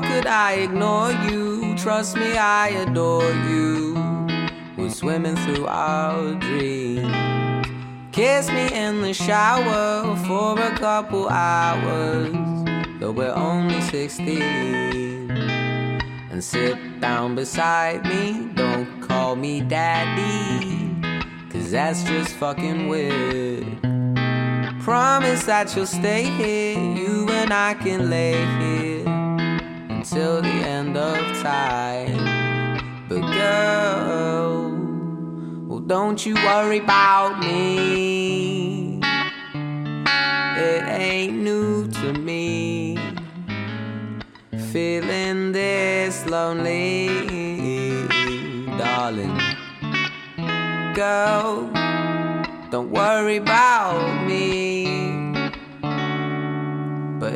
would I ignore you? Trust me, I adore you. We're swimming through our dreams. Kiss me in the shower for a couple hours, though we're only 16. And sit down beside me, don't call me daddy, cause that's just fucking weird. Promise that you'll stay here, you and I can lay here until the end of time. But girl, well, don't you worry about me. It ain't new to me. Feeling this lonely, darling. Girl, don't worry about me.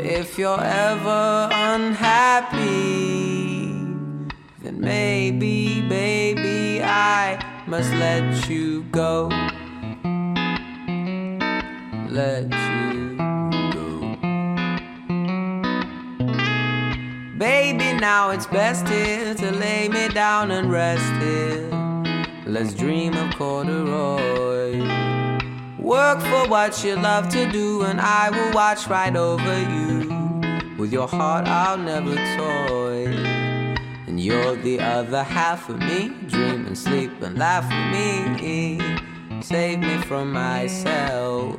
If you're ever unhappy, then maybe, baby, I must let you go. Let you go. Baby, now it's best here to lay me down and rest here. Let's dream of corduroy. Work for what you love to do, and I will watch right over you. With your heart, I'll never toy. And you're the other half of me. Dream and sleep and laugh with me. Save me from myself.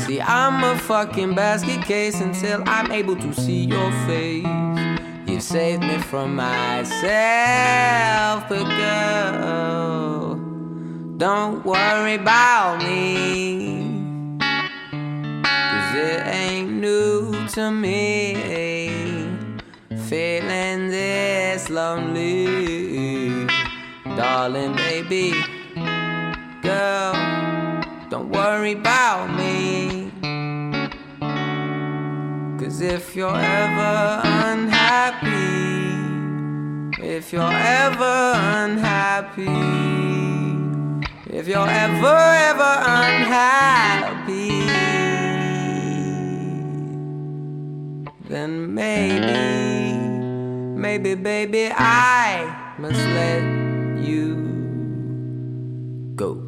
See, I'm a fucking basket case until I'm able to see your face. You saved me from myself, but girl, don't worry about me. Cause it ain't new to me. Feeling this lonely, darling, baby, girl, don't worry about me. Cause if you're ever unhappy, if you're ever unhappy, if you're ever, ever unhappy, then maybe, maybe, baby, I must let you go.